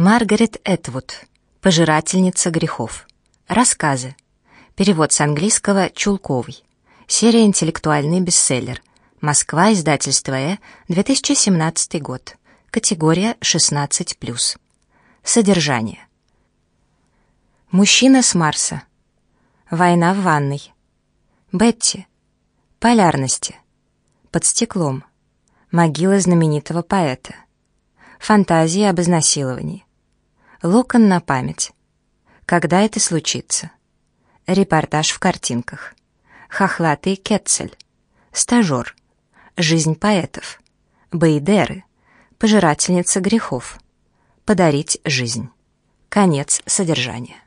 Маргарет Этвуд. Пожирательница грехов. Рассказы. Перевод с английского Чулковый. Серия «Интеллектуальный бестселлер». Москва, издательство Э, 2017 год. Категория 16+. Содержание. Мужчина с Марса. Война в ванной. Бетти. Полярности. Под стеклом. Могила знаменитого поэта. Фантазии об изнасиловании. Локон на память. Когда это случится? Репортаж в картинках. Хохлатый Кетцель. Стажер. Жизнь поэтов. Бейдеры. Пожирательница грехов. Подарить жизнь. Конец содержания.